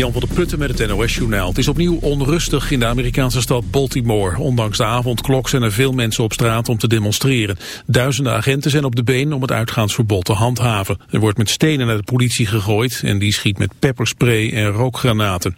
Jan van der Putten met het NOS-journaal. Het is opnieuw onrustig in de Amerikaanse stad Baltimore. Ondanks de avondklok zijn er veel mensen op straat om te demonstreren. Duizenden agenten zijn op de been om het uitgaansverbod te handhaven. Er wordt met stenen naar de politie gegooid en die schiet met pepperspray en rookgranaten.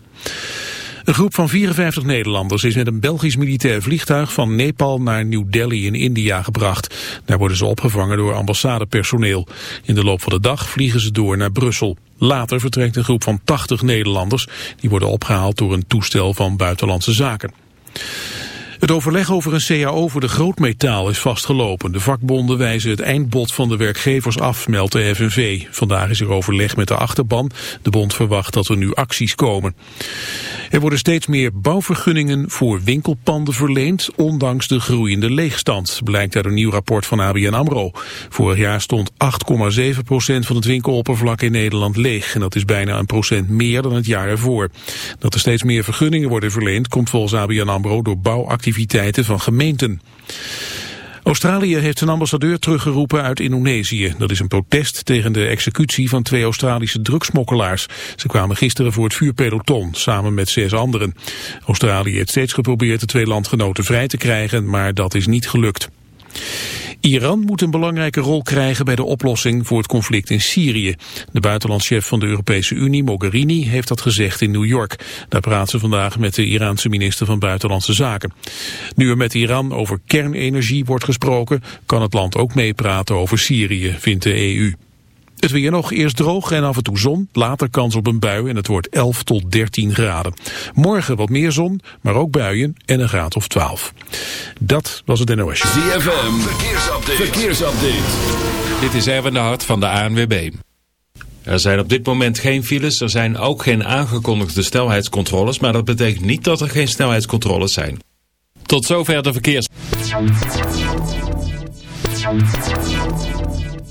Een groep van 54 Nederlanders is met een Belgisch militair vliegtuig van Nepal naar New Delhi in India gebracht. Daar worden ze opgevangen door ambassadepersoneel. In de loop van de dag vliegen ze door naar Brussel. Later vertrekt een groep van 80 Nederlanders. Die worden opgehaald door een toestel van Buitenlandse Zaken. Het overleg over een CAO voor de grootmetaal is vastgelopen. De vakbonden wijzen het eindbod van de werkgevers af, meldt de FNV. Vandaag is er overleg met de achterban. De bond verwacht dat er nu acties komen. Er worden steeds meer bouwvergunningen voor winkelpanden verleend, ondanks de groeiende leegstand, blijkt uit een nieuw rapport van ABN AMRO. Vorig jaar stond 8,7% van het winkeloppervlak in Nederland leeg. En dat is bijna een procent meer dan het jaar ervoor. Dat er steeds meer vergunningen worden verleend, komt volgens ABN AMRO door bouwactiviteiten activiteiten van gemeenten. Australië heeft zijn ambassadeur teruggeroepen uit Indonesië. Dat is een protest tegen de executie van twee Australische drugsmokkelaars. Ze kwamen gisteren voor het vuurpeloton, samen met zes anderen. Australië heeft steeds geprobeerd de twee landgenoten vrij te krijgen, maar dat is niet gelukt. Iran moet een belangrijke rol krijgen bij de oplossing voor het conflict in Syrië. De buitenlandschef van de Europese Unie, Mogherini, heeft dat gezegd in New York. Daar praat ze vandaag met de Iraanse minister van Buitenlandse Zaken. Nu er met Iran over kernenergie wordt gesproken, kan het land ook meepraten over Syrië, vindt de EU. Het weer nog eerst droog en af en toe zon. Later kans op een bui en het wordt 11 tot 13 graden. Morgen wat meer zon, maar ook buien en een graad of 12. Dat was het NOS. ZFM, verkeersupdate. verkeersupdate. Dit is Erwin de Hart van de ANWB. Er zijn op dit moment geen files, er zijn ook geen aangekondigde snelheidscontroles... maar dat betekent niet dat er geen snelheidscontroles zijn. Tot zover de verkeers...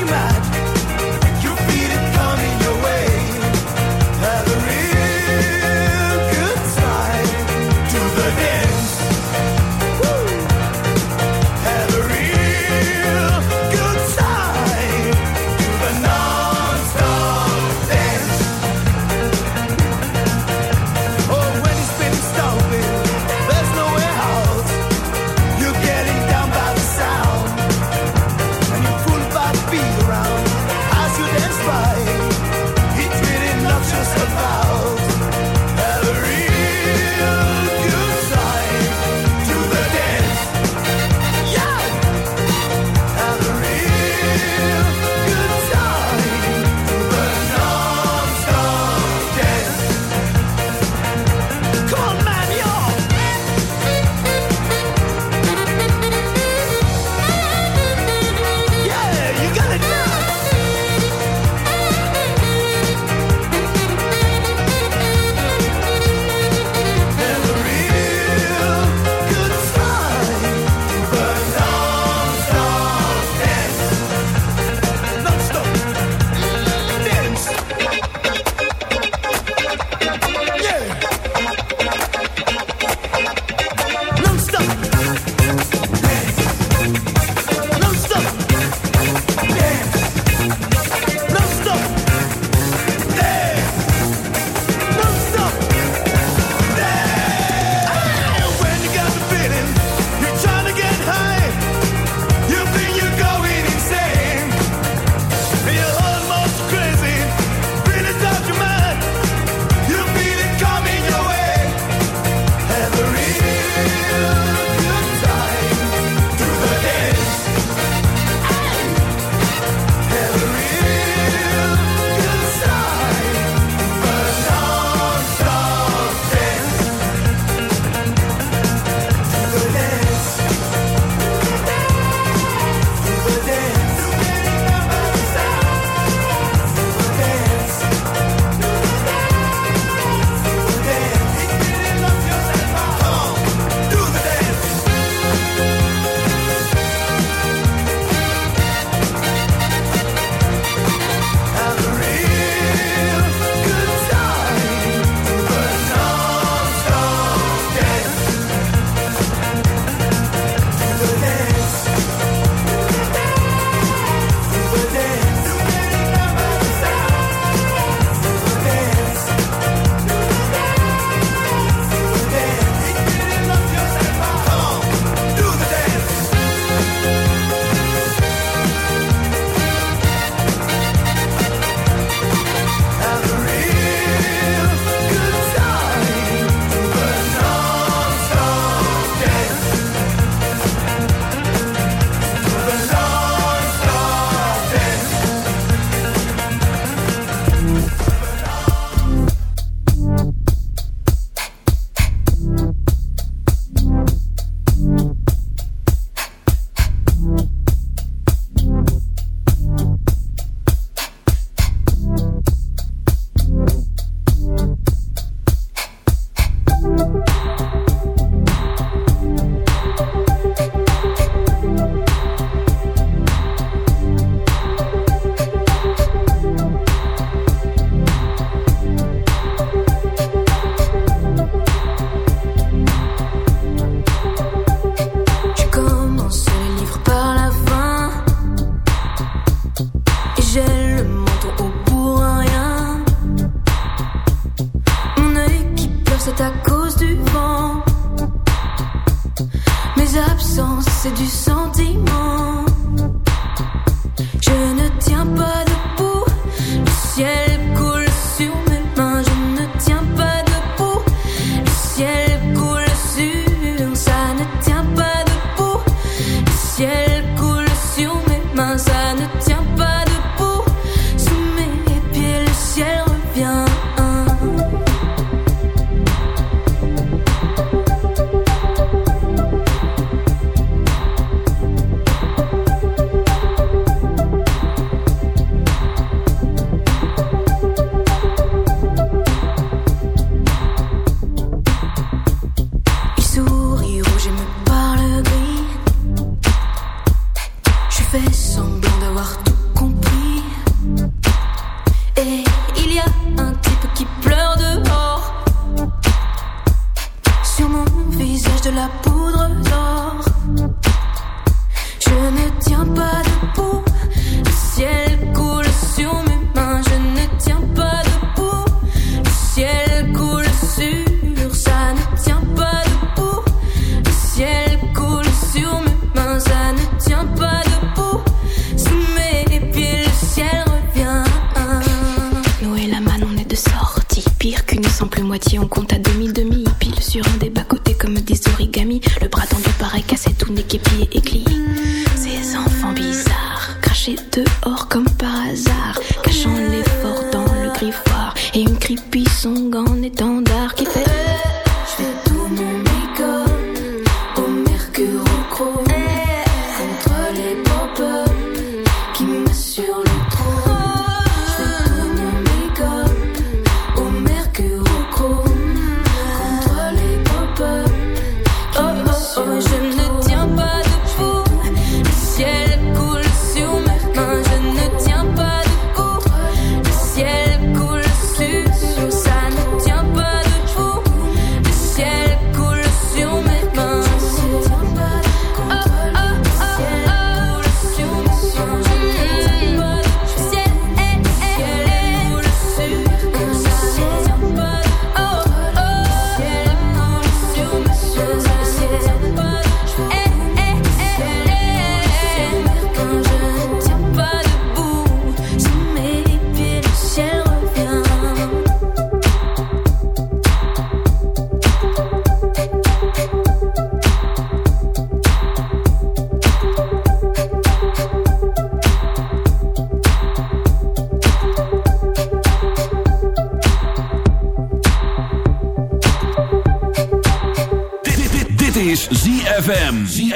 You mad.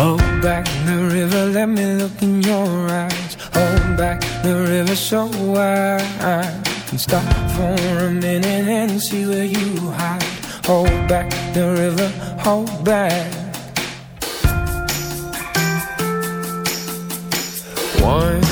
Hold back the river, let me look in your eyes. Hold back the river so wide. I can stop for a minute and see where you hide. Hold back the river, hold back. One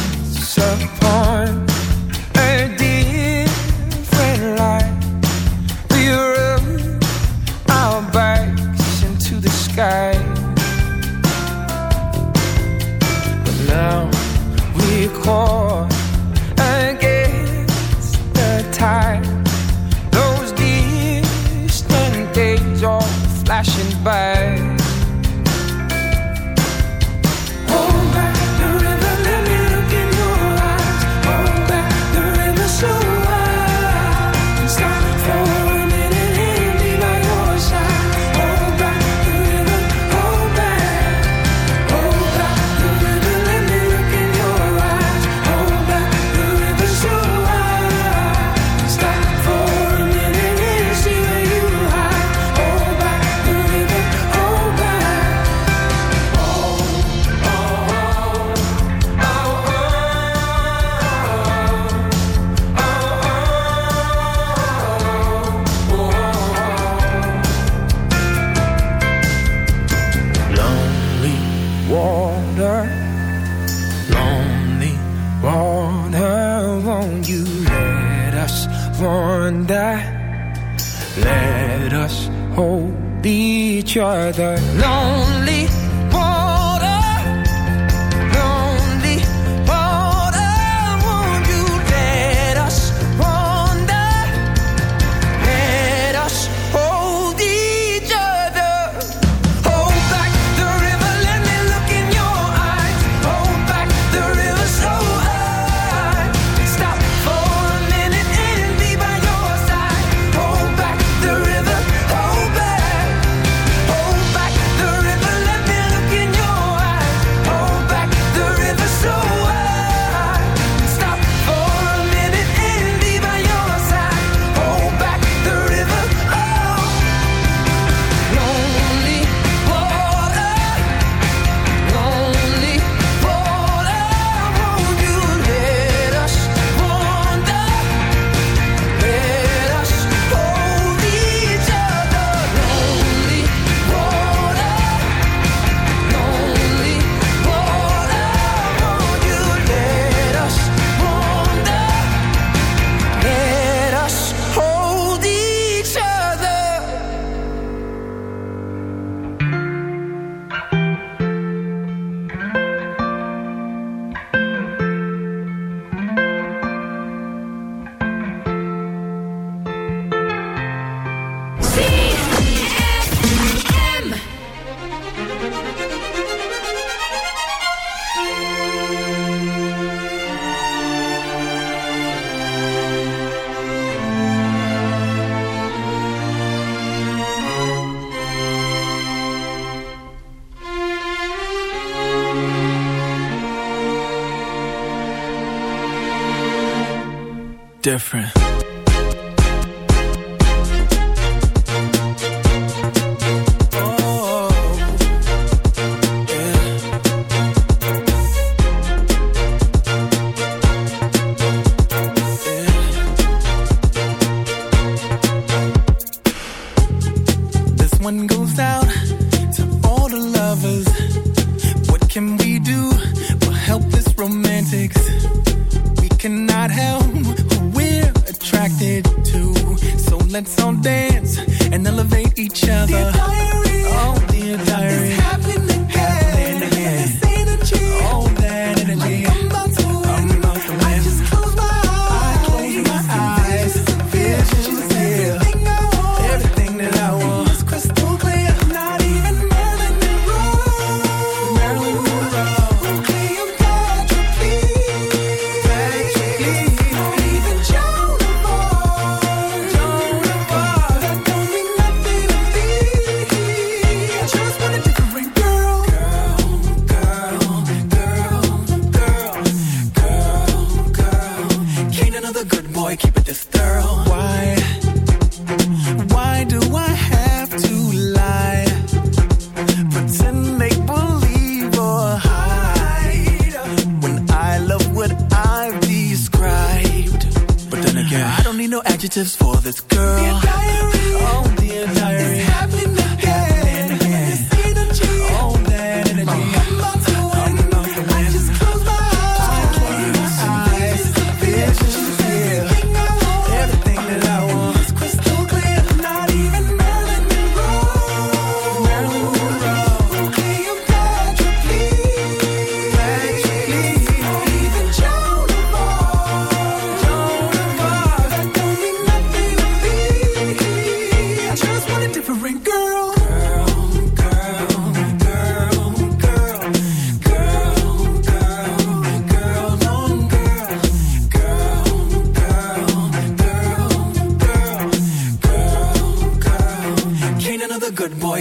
different.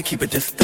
keep it distant.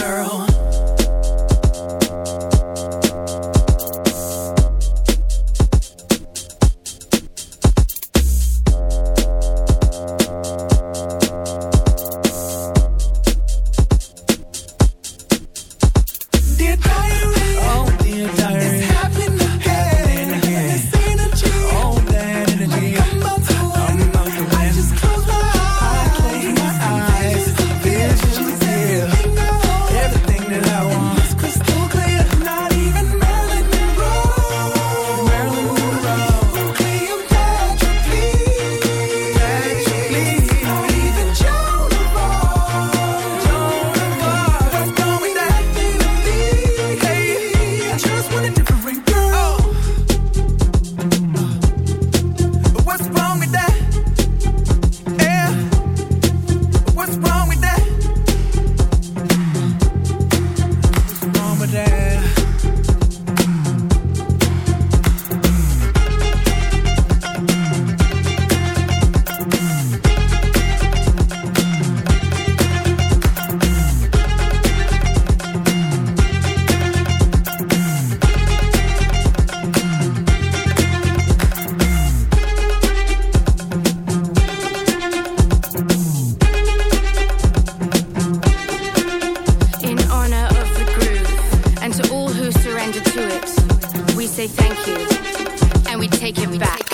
say thank you, and we take it back.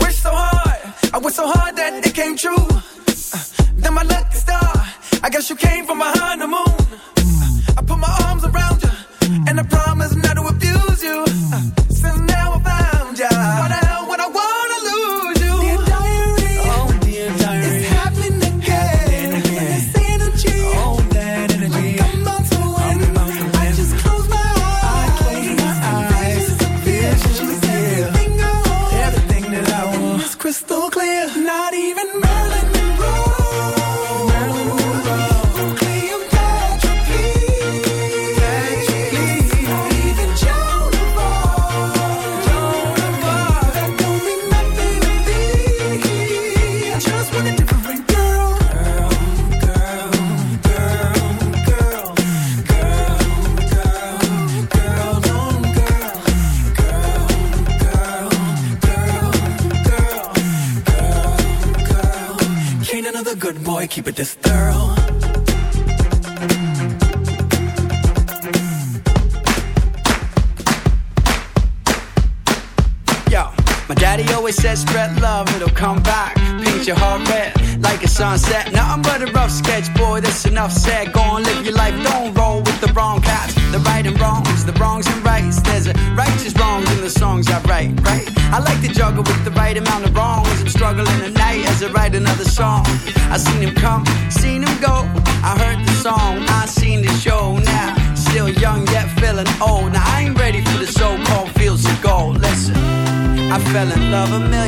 Work so hard, I worked so hard that it came true.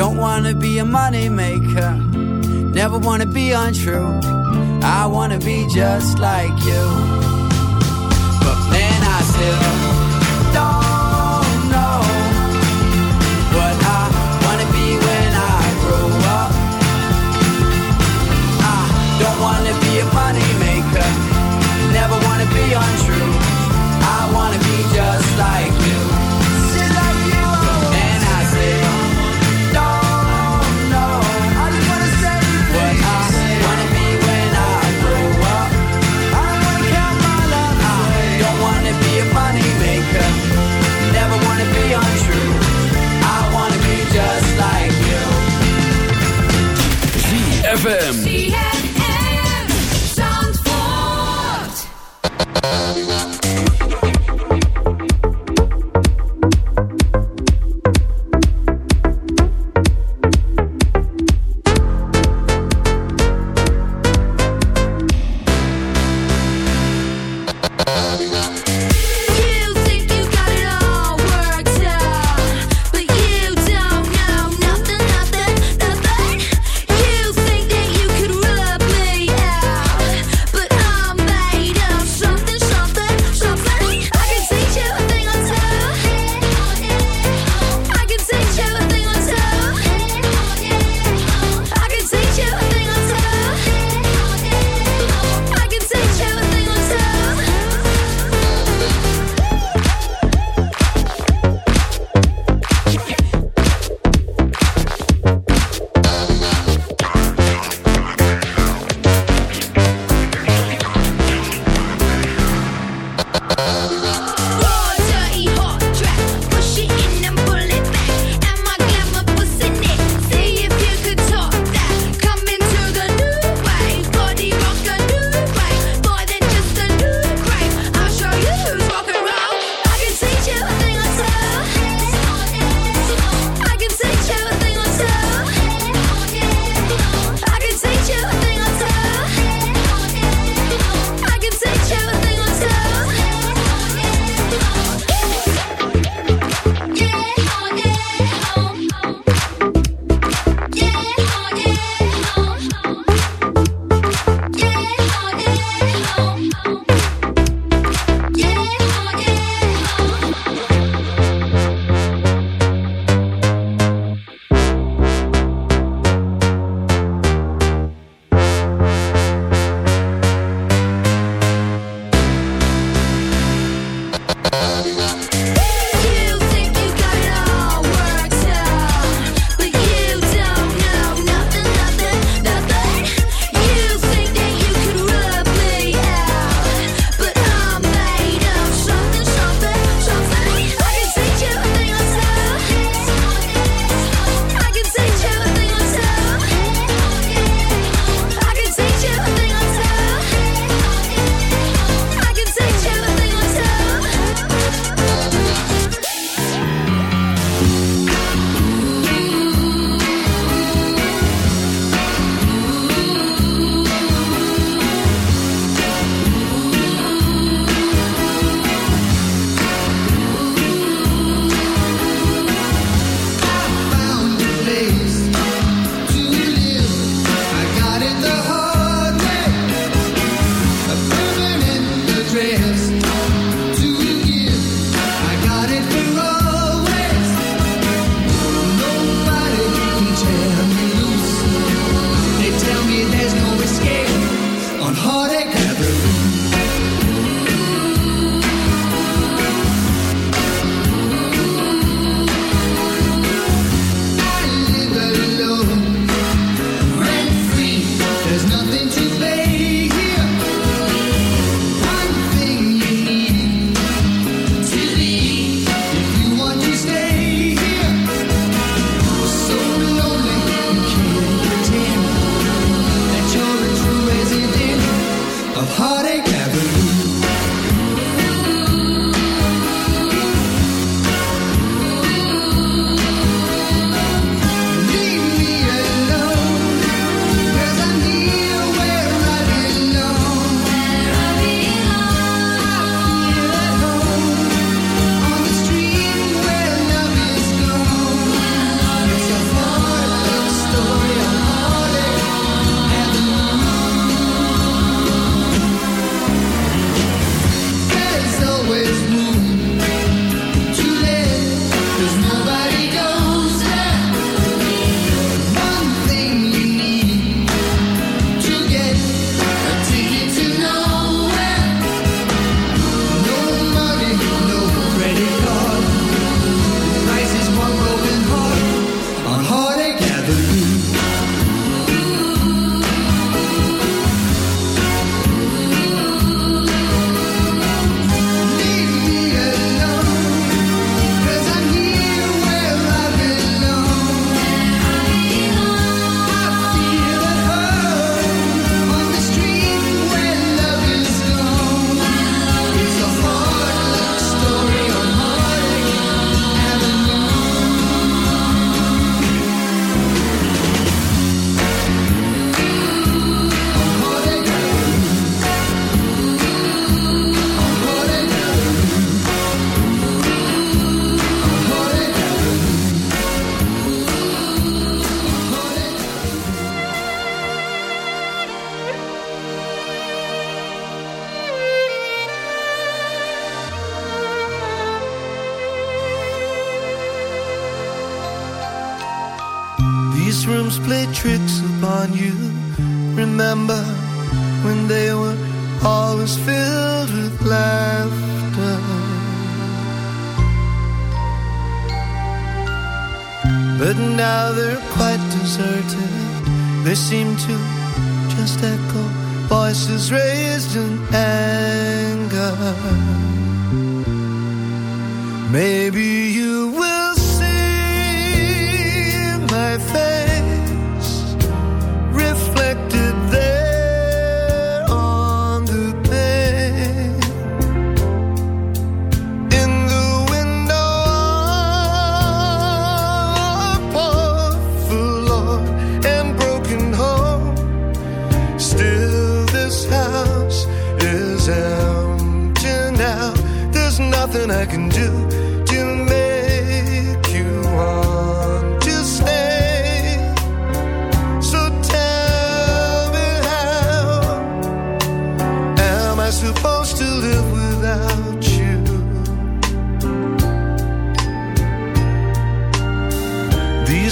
don't wanna be a money maker. Never wanna be untrue. I wanna be just like you.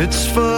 It's fun.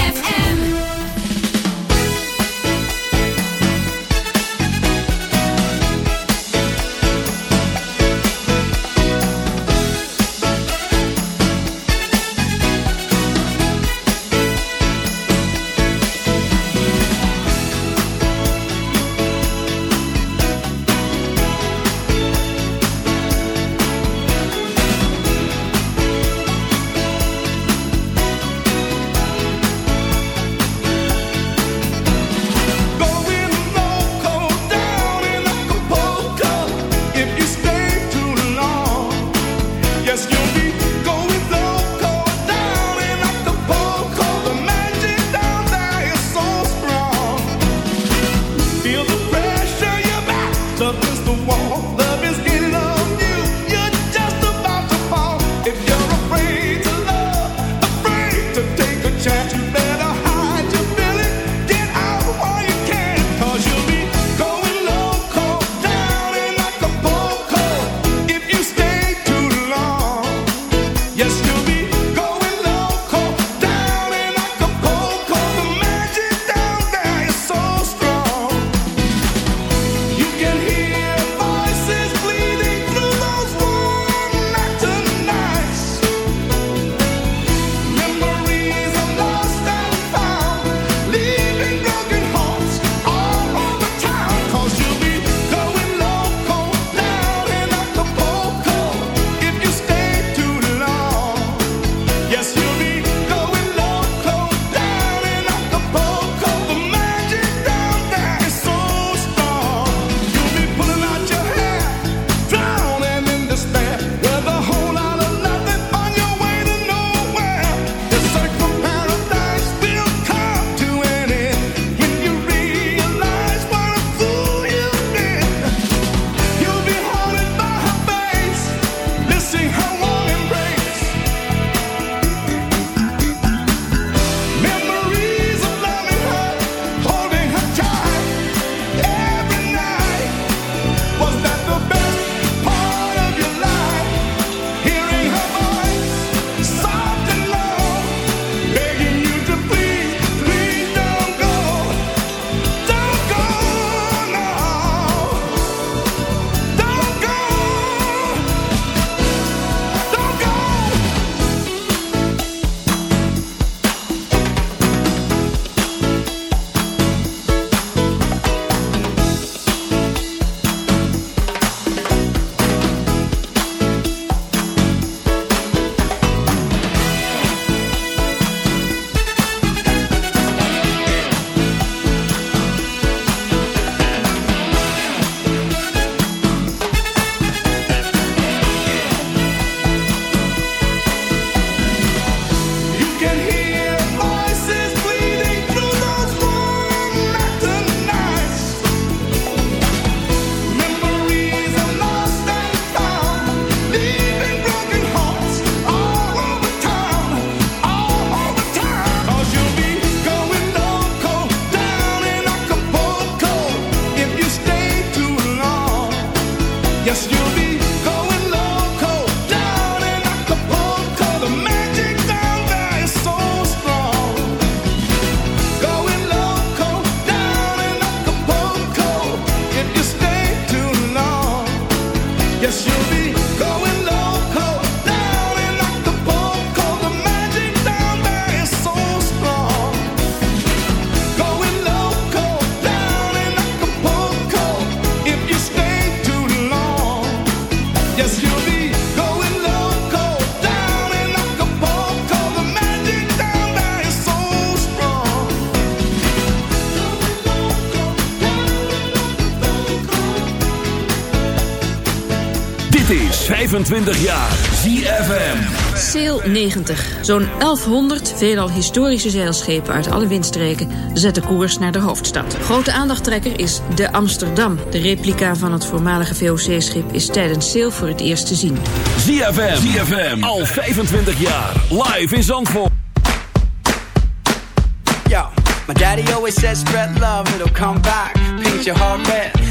25 jaar ZFM. Sail 90. Zo'n 1100 veelal historische zeilschepen uit alle windstreken zetten koers naar de hoofdstad. Grote aandachttrekker is de Amsterdam. De replica van het voormalige VOC-schip is tijdens Sail voor het eerst te zien. ZFM. ZFM. Al 25 jaar. Live in Zandvoort. Yo, my daddy always said spread love, it'll come back. Paint your heart red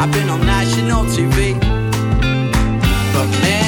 I've been on national TV, but man,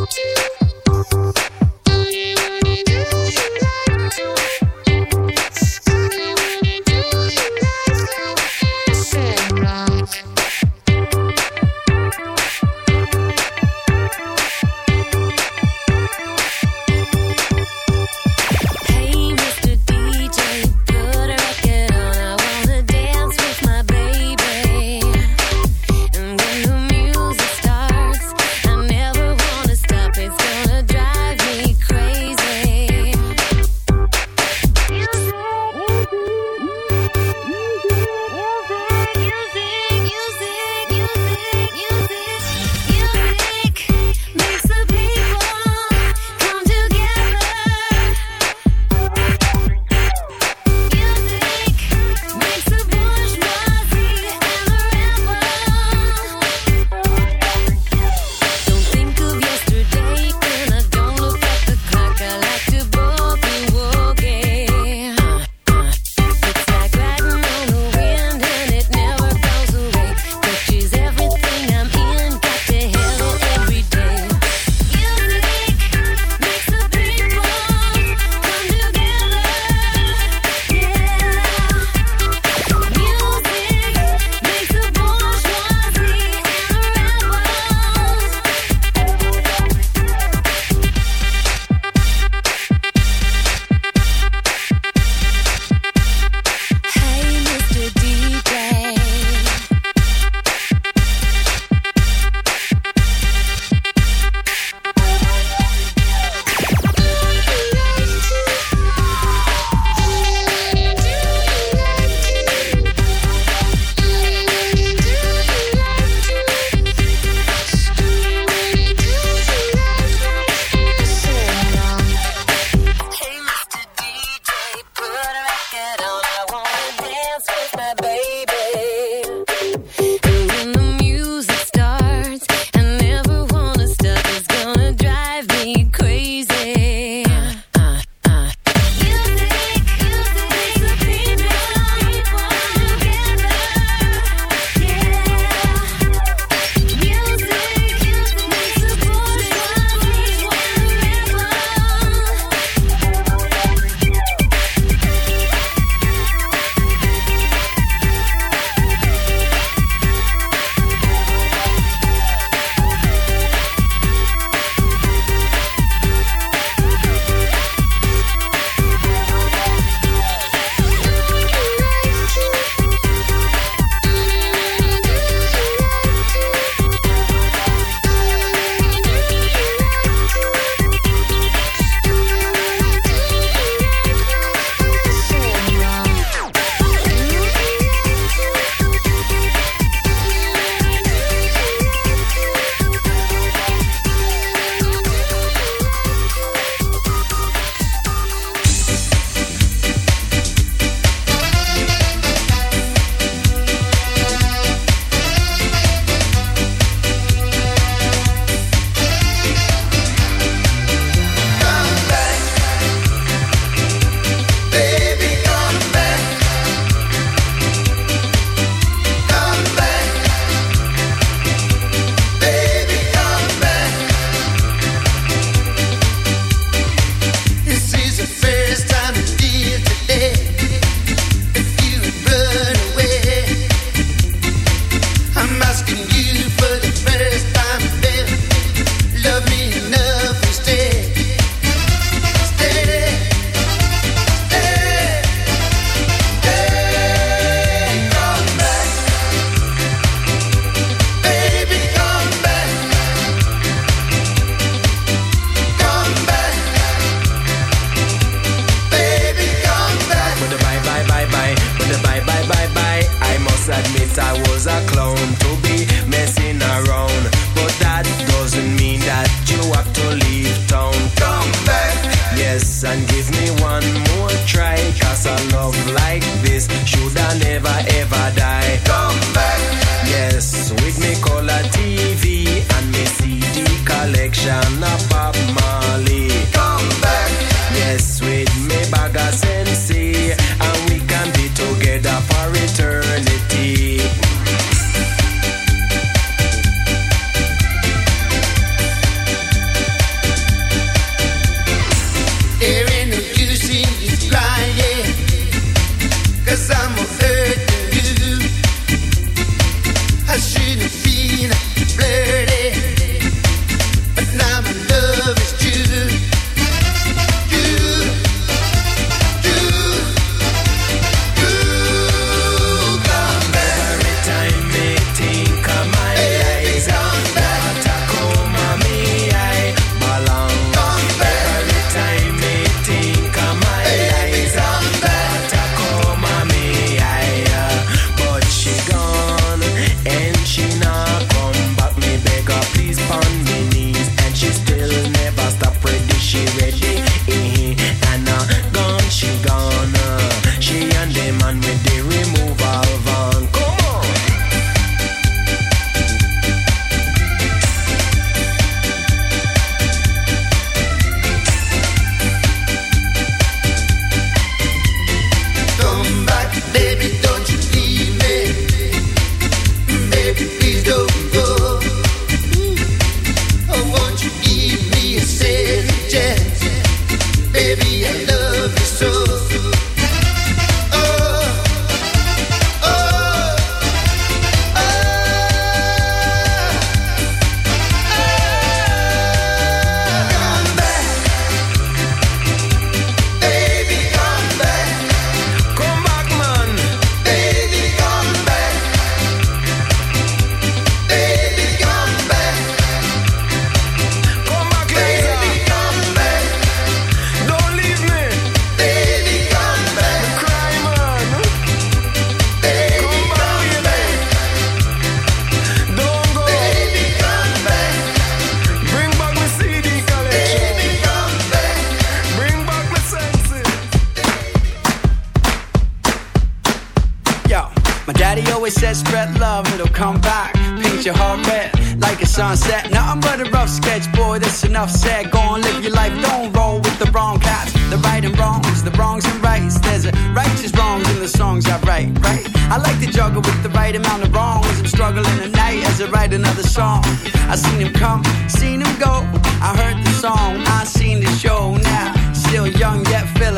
Oops.